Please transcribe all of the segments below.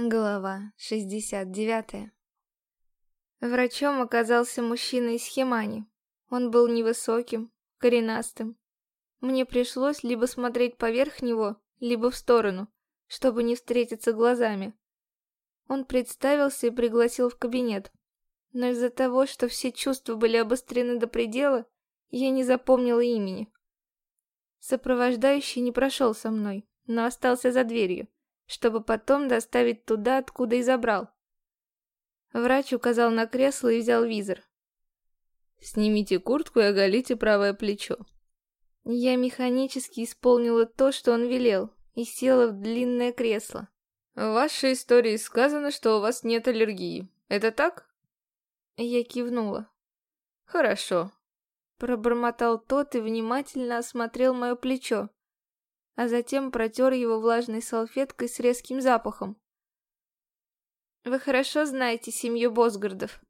Глава 69 Врачом оказался мужчина из Химани. Он был невысоким, коренастым. Мне пришлось либо смотреть поверх него, либо в сторону, чтобы не встретиться глазами. Он представился и пригласил в кабинет. Но из-за того, что все чувства были обострены до предела, я не запомнила имени. Сопровождающий не прошел со мной, но остался за дверью чтобы потом доставить туда, откуда и забрал. Врач указал на кресло и взял визор. «Снимите куртку и оголите правое плечо». Я механически исполнила то, что он велел, и села в длинное кресло. «В вашей истории сказано, что у вас нет аллергии. Это так?» Я кивнула. «Хорошо», — пробормотал тот и внимательно осмотрел мое плечо а затем протер его влажной салфеткой с резким запахом. «Вы хорошо знаете семью Босгардов?»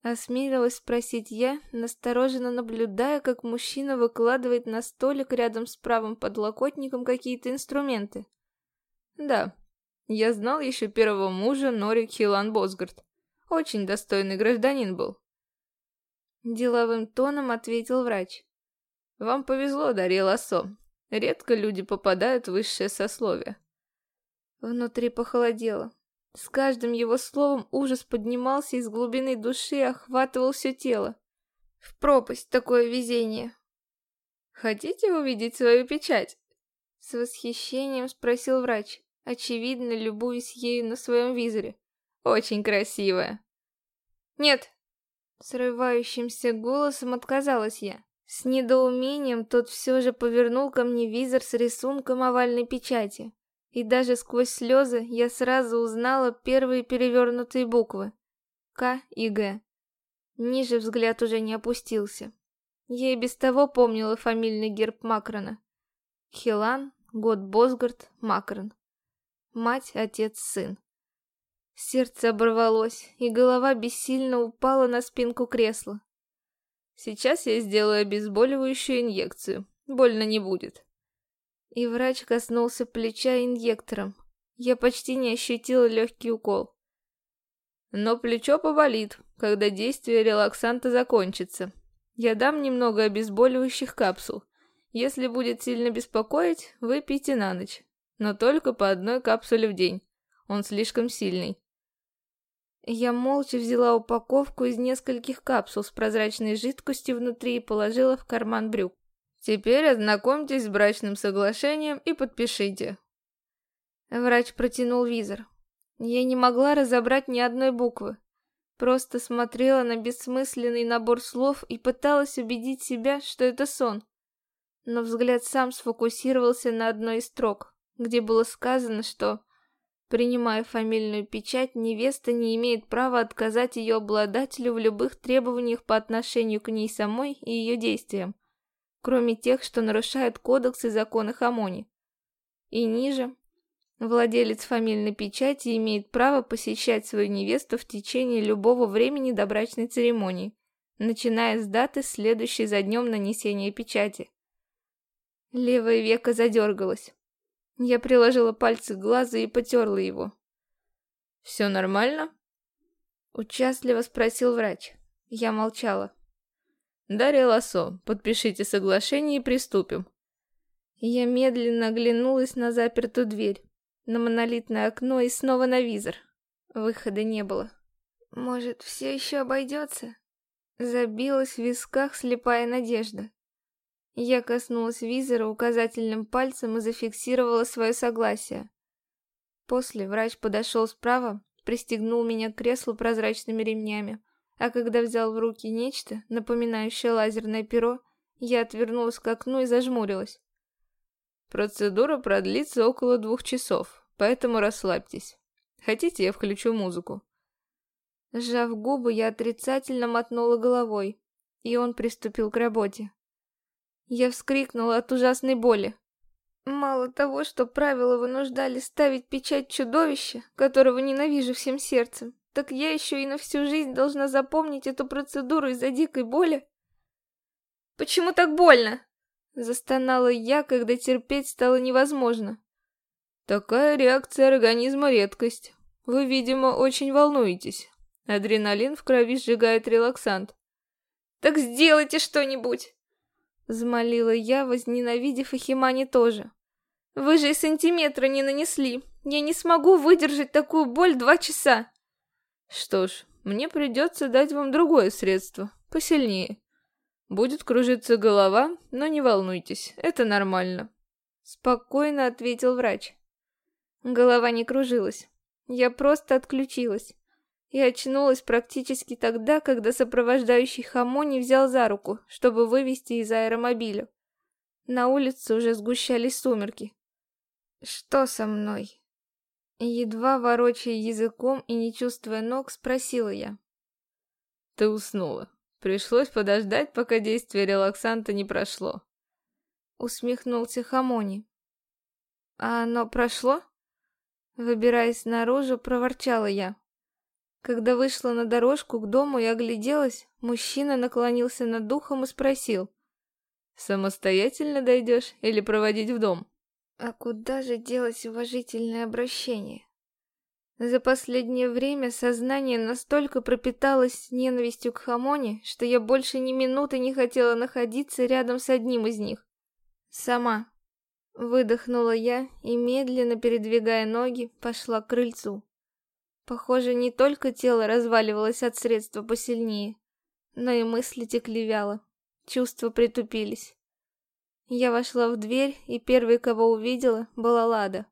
Осмелилась спросить я, настороженно наблюдая, как мужчина выкладывает на столик рядом с правым подлокотником какие-то инструменты. «Да, я знал еще первого мужа Нори Хилан Босгард. Очень достойный гражданин был». Деловым тоном ответил врач. «Вам повезло, Дарья Лассо. Редко люди попадают в высшее сословие. Внутри похолодело. С каждым его словом ужас поднимался из глубины души и охватывал все тело. В пропасть такое везение. «Хотите увидеть свою печать?» С восхищением спросил врач, очевидно, любуясь ею на своем визоре. «Очень красивая». «Нет!» Срывающимся голосом отказалась я. С недоумением тот все же повернул ко мне визор с рисунком овальной печати. И даже сквозь слезы я сразу узнала первые перевернутые буквы. К и Г. Ниже взгляд уже не опустился. Я и без того помнила фамильный герб Макрона. Хилан, год Босгард, Макрон. Мать, отец, сын. Сердце оборвалось, и голова бессильно упала на спинку кресла. Сейчас я сделаю обезболивающую инъекцию. Больно не будет. И врач коснулся плеча инъектором. Я почти не ощутила легкий укол. Но плечо поболит, когда действие релаксанта закончится. Я дам немного обезболивающих капсул. Если будет сильно беспокоить, выпейте на ночь. Но только по одной капсуле в день. Он слишком сильный. Я молча взяла упаковку из нескольких капсул с прозрачной жидкостью внутри и положила в карман брюк. «Теперь ознакомьтесь с брачным соглашением и подпишите». Врач протянул визор. Я не могла разобрать ни одной буквы. Просто смотрела на бессмысленный набор слов и пыталась убедить себя, что это сон. Но взгляд сам сфокусировался на одной из строк, где было сказано, что Принимая фамильную печать, невеста не имеет права отказать ее обладателю в любых требованиях по отношению к ней самой и ее действиям, кроме тех, что нарушают кодекс и законы Хамони. И ниже, владелец фамильной печати имеет право посещать свою невесту в течение любого времени до брачной церемонии, начиная с даты, следующей за днем нанесения печати. Левое веко задергалось. Я приложила пальцы к глазу и потерла его. «Все нормально?» Участливо спросил врач. Я молчала. «Дарья Лосо, подпишите соглашение и приступим». Я медленно оглянулась на запертую дверь, на монолитное окно и снова на визор. Выхода не было. Может, все еще обойдется? Забилась в висках слепая надежда. Я коснулась визора указательным пальцем и зафиксировала свое согласие. После врач подошел справа, пристегнул меня к креслу прозрачными ремнями, а когда взял в руки нечто, напоминающее лазерное перо, я отвернулась к окну и зажмурилась. Процедура продлится около двух часов, поэтому расслабьтесь. Хотите, я включу музыку? Сжав губы, я отрицательно мотнула головой, и он приступил к работе. Я вскрикнула от ужасной боли. Мало того, что правила вынуждали ставить печать чудовища, которого ненавижу всем сердцем, так я еще и на всю жизнь должна запомнить эту процедуру из-за дикой боли. «Почему так больно?» Застонала я, когда терпеть стало невозможно. «Такая реакция организма — редкость. Вы, видимо, очень волнуетесь. Адреналин в крови сжигает релаксант. Так сделайте что-нибудь! Взмолила я, возненавидев Ахимани тоже. Вы же и сантиметра не нанесли. Я не смогу выдержать такую боль два часа. Что ж, мне придется дать вам другое средство, посильнее. Будет кружиться голова, но не волнуйтесь, это нормально. Спокойно ответил врач. Голова не кружилась. Я просто отключилась. И очнулась практически тогда, когда сопровождающий Хамони взял за руку, чтобы вывести из аэромобиля. На улице уже сгущались сумерки. «Что со мной?» Едва ворочая языком и не чувствуя ног, спросила я. «Ты уснула. Пришлось подождать, пока действие релаксанта не прошло». Усмехнулся Хамони. «А оно прошло?» Выбираясь наружу, проворчала я. Когда вышла на дорожку к дому и огляделась, мужчина наклонился над духом и спросил. «Самостоятельно дойдешь или проводить в дом?» А куда же делать уважительное обращение? За последнее время сознание настолько пропиталось ненавистью к Хамоне, что я больше ни минуты не хотела находиться рядом с одним из них. Сама. Выдохнула я и, медленно передвигая ноги, пошла к крыльцу. Похоже, не только тело разваливалось от средства посильнее, но и мысли текли вяло, чувства притупились. Я вошла в дверь, и первой, кого увидела, была Лада.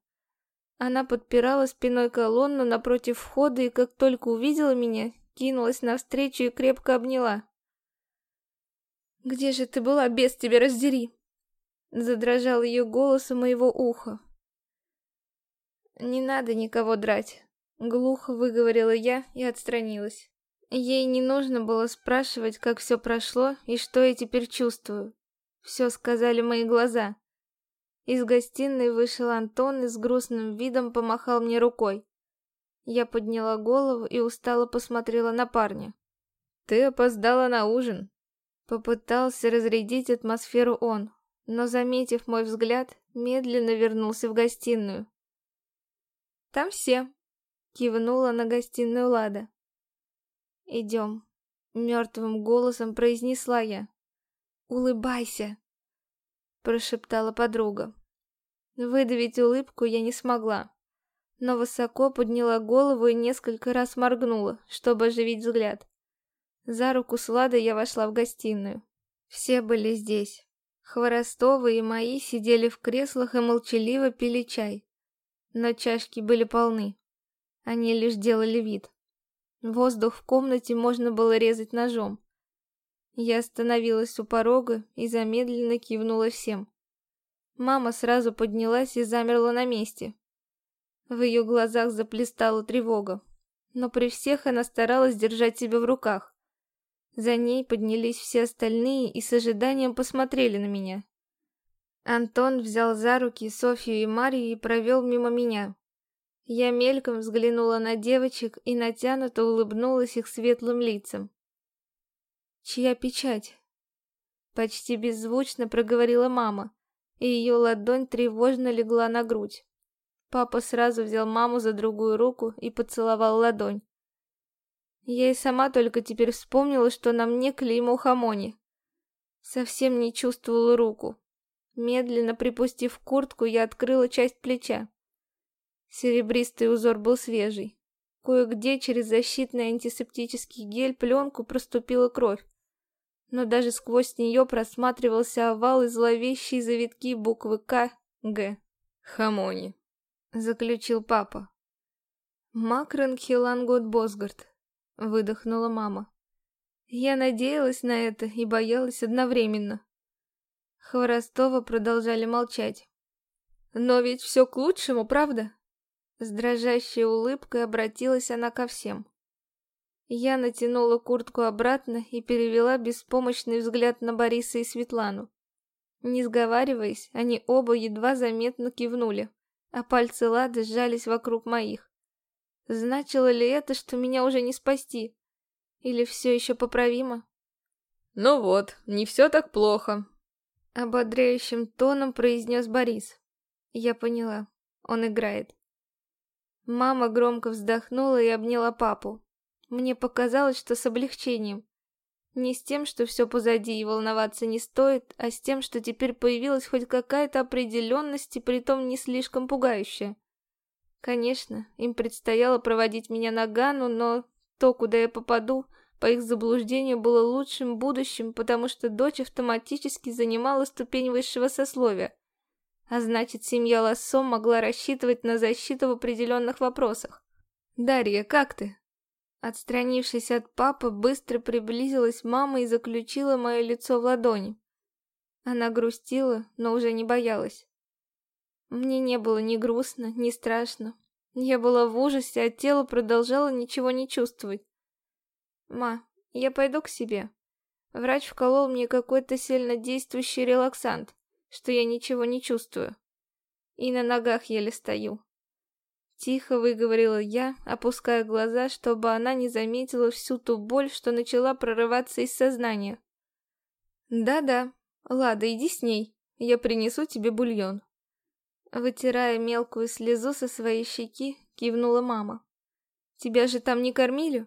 Она подпирала спиной колонну напротив входа, и как только увидела меня, кинулась навстречу и крепко обняла. «Где же ты была, без тебя раздери?» Задрожал ее голос у моего уха. «Не надо никого драть», — глухо выговорила я и отстранилась. Ей не нужно было спрашивать, как все прошло и что я теперь чувствую. Все сказали мои глаза. Из гостиной вышел Антон и с грустным видом помахал мне рукой. Я подняла голову и устало посмотрела на парня. «Ты опоздала на ужин», — попытался разрядить атмосферу он, но, заметив мой взгляд, медленно вернулся в гостиную. «Там все», — кивнула на гостиную Лада. «Идем», — мертвым голосом произнесла я. «Улыбайся», — прошептала подруга. Выдавить улыбку я не смогла, но высоко подняла голову и несколько раз моргнула, чтобы оживить взгляд. За руку с Ладой я вошла в гостиную. Все были здесь. Хворостовы и мои сидели в креслах и молчаливо пили чай. Но чашки были полны. Они лишь делали вид. Воздух в комнате можно было резать ножом. Я остановилась у порога и замедленно кивнула всем. Мама сразу поднялась и замерла на месте. В ее глазах заплестала тревога, но при всех она старалась держать себя в руках. За ней поднялись все остальные и с ожиданием посмотрели на меня. Антон взял за руки Софью и Марию и провел мимо меня. Я мельком взглянула на девочек и натянуто улыбнулась их светлым лицам. «Чья печать?» Почти беззвучно проговорила мама, и ее ладонь тревожно легла на грудь. Папа сразу взял маму за другую руку и поцеловал ладонь. Я и сама только теперь вспомнила, что на мне клеймо хамони. Совсем не чувствовала руку. Медленно припустив куртку, я открыла часть плеча. Серебристый узор был свежий. Кое-где через защитный антисептический гель пленку проступила кровь. Но даже сквозь нее просматривался овал и зловещие завитки буквы К, Г. «Хамони», — заключил папа. Макрон Хилангот Босгард выдохнула мама. Я надеялась на это и боялась одновременно. Хворостова продолжали молчать. Но ведь все к лучшему, правда? С дрожащей улыбкой обратилась она ко всем. Я натянула куртку обратно и перевела беспомощный взгляд на Бориса и Светлану. Не сговариваясь, они оба едва заметно кивнули, а пальцы Лады сжались вокруг моих. Значило ли это, что меня уже не спасти? Или все еще поправимо? Ну вот, не все так плохо. Ободряющим тоном произнес Борис. Я поняла, он играет. Мама громко вздохнула и обняла папу. Мне показалось, что с облегчением. Не с тем, что все позади и волноваться не стоит, а с тем, что теперь появилась хоть какая-то определенность и притом не слишком пугающая. Конечно, им предстояло проводить меня на Гану, но то, куда я попаду, по их заблуждению, было лучшим будущим, потому что дочь автоматически занимала ступень высшего сословия. А значит, семья Лассо могла рассчитывать на защиту в определенных вопросах. «Дарья, как ты?» Отстранившись от папы, быстро приблизилась мама и заключила мое лицо в ладони. Она грустила, но уже не боялась. Мне не было ни грустно, ни страшно. Я была в ужасе, а тело продолжало ничего не чувствовать. «Ма, я пойду к себе». Врач вколол мне какой-то сильно действующий релаксант, что я ничего не чувствую. И на ногах еле стою. Тихо выговорила я, опуская глаза, чтобы она не заметила всю ту боль, что начала прорываться из сознания. «Да-да, Лада, иди с ней, я принесу тебе бульон». Вытирая мелкую слезу со своей щеки, кивнула мама. «Тебя же там не кормили?»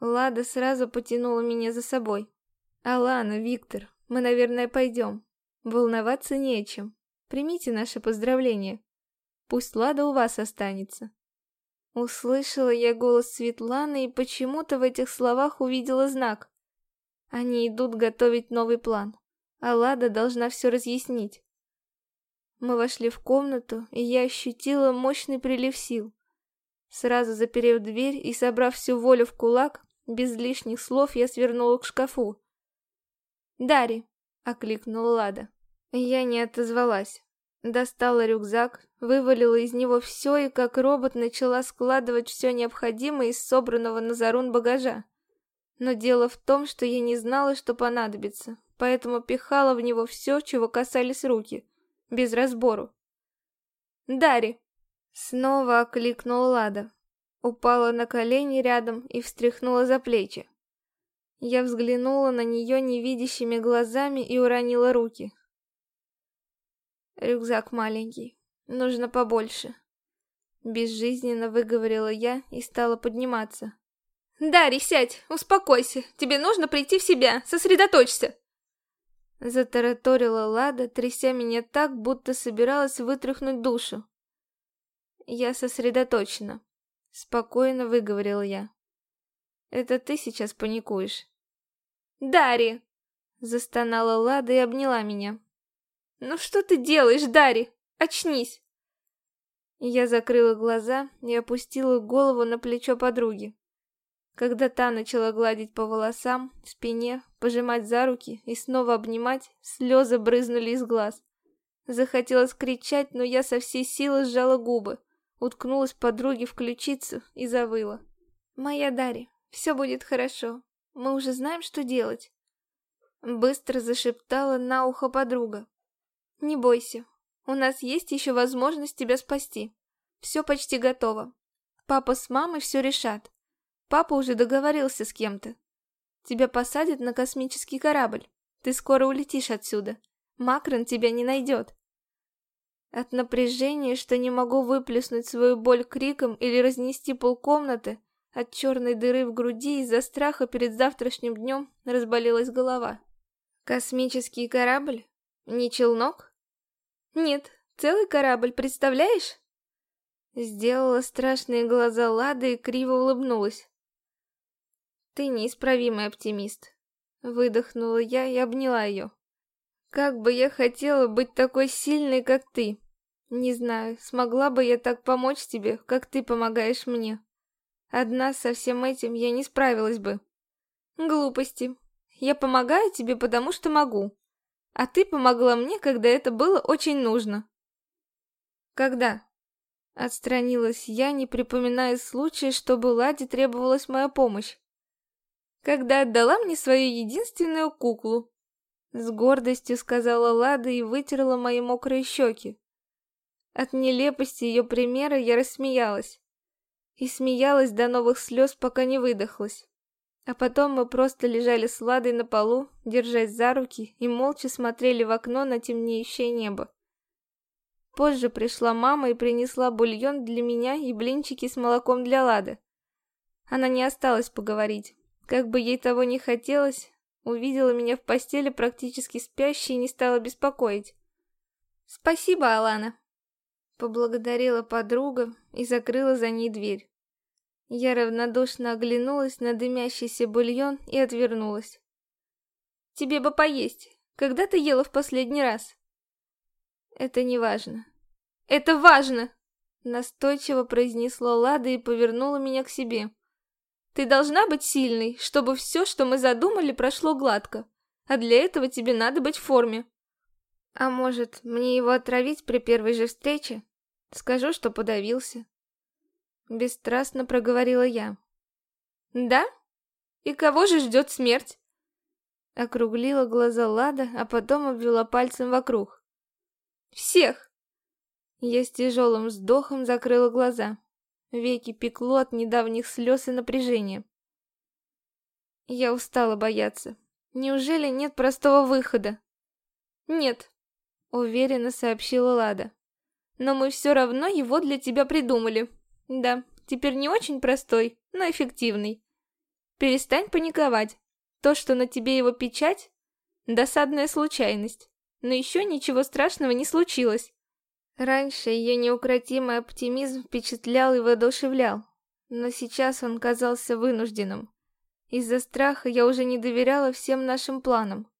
Лада сразу потянула меня за собой. «Алана, Виктор, мы, наверное, пойдем. Волноваться не о чем. Примите наше поздравление». Пусть Лада у вас останется. Услышала я голос Светланы и почему-то в этих словах увидела знак. Они идут готовить новый план, а Лада должна все разъяснить. Мы вошли в комнату, и я ощутила мощный прилив сил. Сразу заперев дверь и собрав всю волю в кулак, без лишних слов я свернула к шкафу. «Дари!» — окликнула Лада. Я не отозвалась. Достала рюкзак, вывалила из него все и как робот начала складывать все необходимое из собранного на Зарун багажа. Но дело в том, что я не знала, что понадобится, поэтому пихала в него все, чего касались руки, без разбору. «Дари!» Снова окликнула Лада. Упала на колени рядом и встряхнула за плечи. Я взглянула на нее невидящими глазами и уронила руки. Рюкзак маленький. Нужно побольше. Безжизненно выговорила я и стала подниматься. «Дарья, сядь, успокойся. Тебе нужно прийти в себя. Сосредоточься!» Затараторила Лада, тряся меня так, будто собиралась вытряхнуть душу. Я сосредоточена. Спокойно выговорила я. Это ты сейчас паникуешь. «Дарья!» Застонала Лада и обняла меня. «Ну что ты делаешь, Дари? Очнись!» Я закрыла глаза и опустила голову на плечо подруги. Когда та начала гладить по волосам, спине, пожимать за руки и снова обнимать, слезы брызнули из глаз. Захотелось кричать, но я со всей силы сжала губы, уткнулась подруге в ключицу и завыла. «Моя Дарья, все будет хорошо. Мы уже знаем, что делать». Быстро зашептала на ухо подруга. Не бойся, у нас есть еще возможность тебя спасти. Все почти готово. Папа с мамой все решат. Папа уже договорился с кем-то. Тебя посадят на космический корабль. Ты скоро улетишь отсюда. Макрон тебя не найдет. От напряжения, что не могу выплеснуть свою боль криком или разнести полкомнаты, от черной дыры в груди из-за страха перед завтрашним днем разболелась голова. Космический корабль? Не челнок? Нет, целый корабль, представляешь? Сделала страшные глаза Лады и криво улыбнулась. Ты неисправимый оптимист. Выдохнула я и обняла ее. Как бы я хотела быть такой сильной, как ты. Не знаю, смогла бы я так помочь тебе, как ты помогаешь мне. Одна со всем этим я не справилась бы. Глупости. Я помогаю тебе, потому что могу. А ты помогла мне, когда это было очень нужно. Когда? Отстранилась я, не припоминая случая, чтобы Ладе требовалась моя помощь. Когда отдала мне свою единственную куклу. С гордостью сказала Лада и вытерла мои мокрые щеки. От нелепости ее примера я рассмеялась. И смеялась до новых слез, пока не выдохлась. А потом мы просто лежали с Ладой на полу, держась за руки, и молча смотрели в окно на темнеющее небо. Позже пришла мама и принесла бульон для меня и блинчики с молоком для Лады. Она не осталась поговорить. Как бы ей того не хотелось, увидела меня в постели практически спящей и не стала беспокоить. «Спасибо, Алана!» Поблагодарила подруга и закрыла за ней дверь. Я равнодушно оглянулась на дымящийся бульон и отвернулась. «Тебе бы поесть. Когда ты ела в последний раз?» «Это не важно». «Это важно!» Настойчиво произнесла Лада и повернула меня к себе. «Ты должна быть сильной, чтобы все, что мы задумали, прошло гладко. А для этого тебе надо быть в форме». «А может, мне его отравить при первой же встрече? Скажу, что подавился». Бесстрастно проговорила я. «Да? И кого же ждет смерть?» Округлила глаза Лада, а потом обвела пальцем вокруг. «Всех!» Я с тяжелым вздохом закрыла глаза. Веки пекло от недавних слез и напряжения. Я устала бояться. Неужели нет простого выхода? Нет, уверенно сообщила Лада. Но мы все равно его для тебя придумали. Да, теперь не очень простой, но эффективный. Перестань паниковать. То, что на тебе его печать, досадная случайность. Но еще ничего страшного не случилось. Раньше ее неукротимый оптимизм впечатлял и воодушевлял, но сейчас он казался вынужденным. Из-за страха я уже не доверяла всем нашим планам.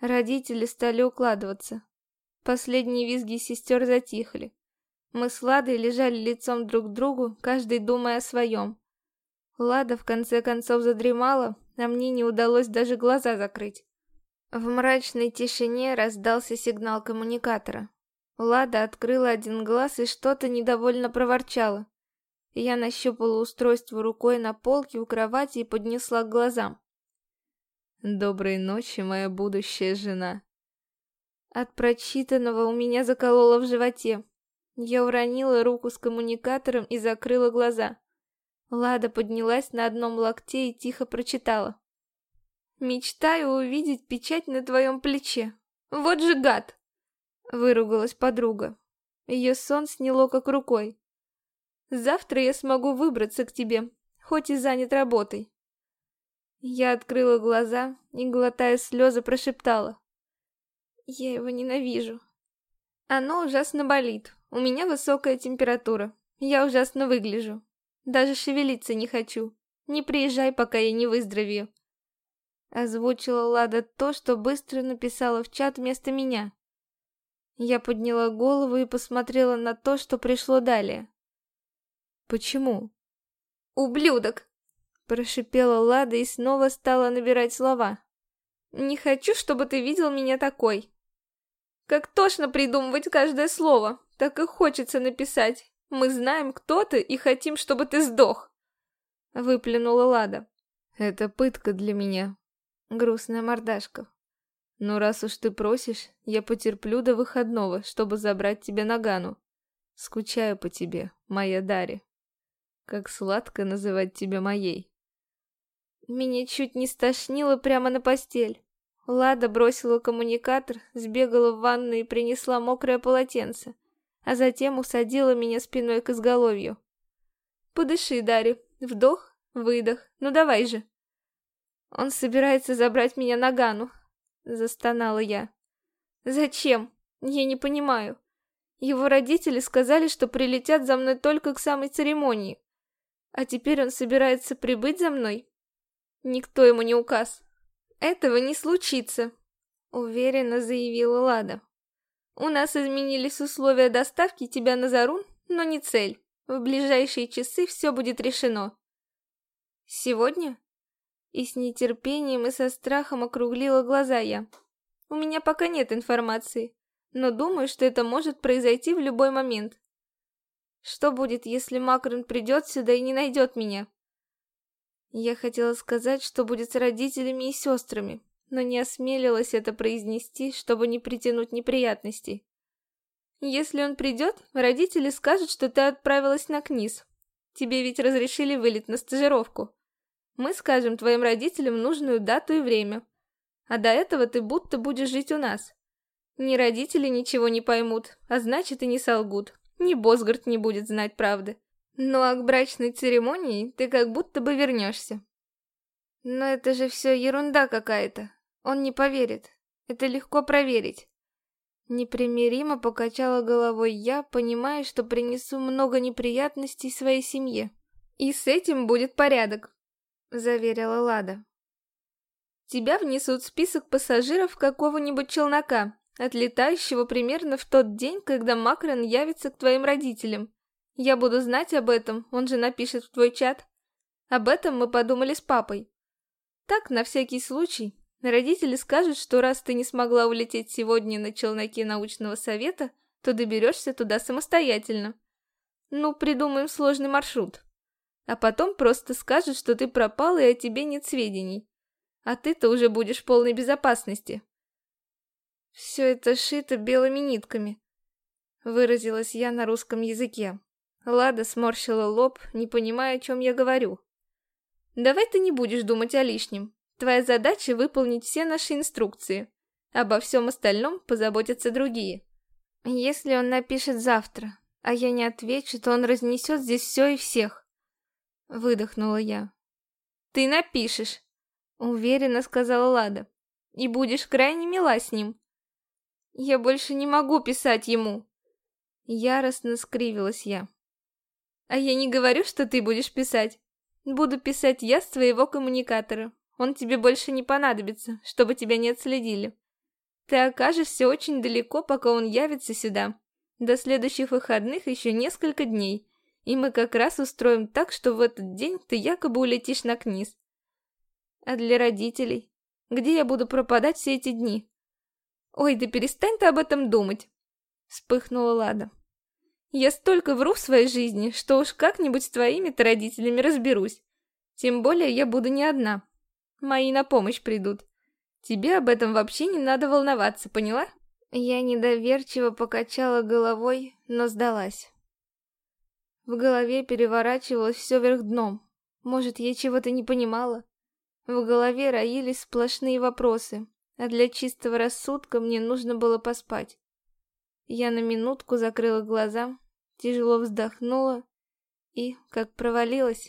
Родители стали укладываться. Последние визги сестер затихли. Мы с Ладой лежали лицом друг к другу, каждый думая о своем. Лада в конце концов задремала, а мне не удалось даже глаза закрыть. В мрачной тишине раздался сигнал коммуникатора. Лада открыла один глаз и что-то недовольно проворчала. Я нащупала устройство рукой на полке у кровати и поднесла к глазам. «Доброй ночи, моя будущая жена». От прочитанного у меня закололо в животе. Я уронила руку с коммуникатором и закрыла глаза. Лада поднялась на одном локте и тихо прочитала. «Мечтаю увидеть печать на твоем плече. Вот же гад!» Выругалась подруга. Ее сон сняло как рукой. Завтра я смогу выбраться к тебе, хоть и занят работой. Я открыла глаза и, глотая слезы, прошептала. Я его ненавижу. Оно ужасно болит. У меня высокая температура. Я ужасно выгляжу. Даже шевелиться не хочу. Не приезжай, пока я не выздоровею. Озвучила Лада то, что быстро написала в чат вместо меня. Я подняла голову и посмотрела на то, что пришло далее. «Почему?» «Ублюдок!» Прошипела Лада и снова стала набирать слова. «Не хочу, чтобы ты видел меня такой. Как тошно придумывать каждое слово, так и хочется написать. Мы знаем, кто ты, и хотим, чтобы ты сдох!» Выплюнула Лада. «Это пытка для меня». Грустная мордашка. Но раз уж ты просишь, я потерплю до выходного, чтобы забрать тебя на Гану. Скучаю по тебе, моя Дарья. Как сладко называть тебя моей. Меня чуть не стошнило прямо на постель. Лада бросила коммуникатор, сбегала в ванну и принесла мокрое полотенце, а затем усадила меня спиной к изголовью. «Подыши, Дарья. Вдох, выдох. Ну давай же». Он собирается забрать меня на Гану, Застонала я. Зачем? Я не понимаю. Его родители сказали, что прилетят за мной только к самой церемонии. А теперь он собирается прибыть за мной? Никто ему не указ. Этого не случится, уверенно заявила Лада. У нас изменились условия доставки тебя на Зарун, но не цель. В ближайшие часы все будет решено. Сегодня? И с нетерпением и со страхом округлила глаза я. У меня пока нет информации, но думаю, что это может произойти в любой момент. Что будет, если Макрон придет сюда и не найдет меня? Я хотела сказать, что будет с родителями и сестрами, но не осмелилась это произнести, чтобы не притянуть неприятностей. Если он придет, родители скажут, что ты отправилась на КНИС. Тебе ведь разрешили вылет на стажировку. Мы скажем твоим родителям нужную дату и время. А до этого ты будто будешь жить у нас. Ни родители ничего не поймут, а значит и не солгут. Ни Босгард не будет знать правды. Ну а к брачной церемонии ты как будто бы вернешься. Но это же все ерунда какая-то. Он не поверит. Это легко проверить. Непримиримо покачала головой я, понимая, что принесу много неприятностей своей семье. И с этим будет порядок, заверила Лада. Тебя внесут в список пассажиров какого-нибудь челнока, отлетающего примерно в тот день, когда Макрон явится к твоим родителям. Я буду знать об этом, он же напишет в твой чат. Об этом мы подумали с папой. Так, на всякий случай, родители скажут, что раз ты не смогла улететь сегодня на челноке научного совета, то доберешься туда самостоятельно. Ну, придумаем сложный маршрут. А потом просто скажут, что ты пропала и о тебе нет сведений. А ты-то уже будешь в полной безопасности. Все это шито белыми нитками. Выразилась я на русском языке. Лада сморщила лоб, не понимая, о чем я говорю. Давай ты не будешь думать о лишнем. Твоя задача выполнить все наши инструкции. Обо всем остальном позаботятся другие. Если он напишет завтра, а я не отвечу, то он разнесет здесь все и всех. Выдохнула я. Ты напишешь, уверенно сказала Лада. И будешь крайне мила с ним. Я больше не могу писать ему. Яростно скривилась я. А я не говорю, что ты будешь писать. Буду писать я с твоего коммуникатора. Он тебе больше не понадобится, чтобы тебя не отследили. Ты окажешься очень далеко, пока он явится сюда. До следующих выходных еще несколько дней, и мы как раз устроим так, что в этот день ты якобы улетишь на Книз. А для родителей? Где я буду пропадать все эти дни? Ой, да перестань ты об этом думать. Вспыхнула Лада. Я столько вру в своей жизни, что уж как-нибудь с твоими-то родителями разберусь. Тем более я буду не одна. Мои на помощь придут. Тебе об этом вообще не надо волноваться, поняла? Я недоверчиво покачала головой, но сдалась. В голове переворачивалось все вверх дном. Может, я чего-то не понимала? В голове роились сплошные вопросы, а для чистого рассудка мне нужно было поспать. Я на минутку закрыла глаза тяжело вздохнула и, как провалилась,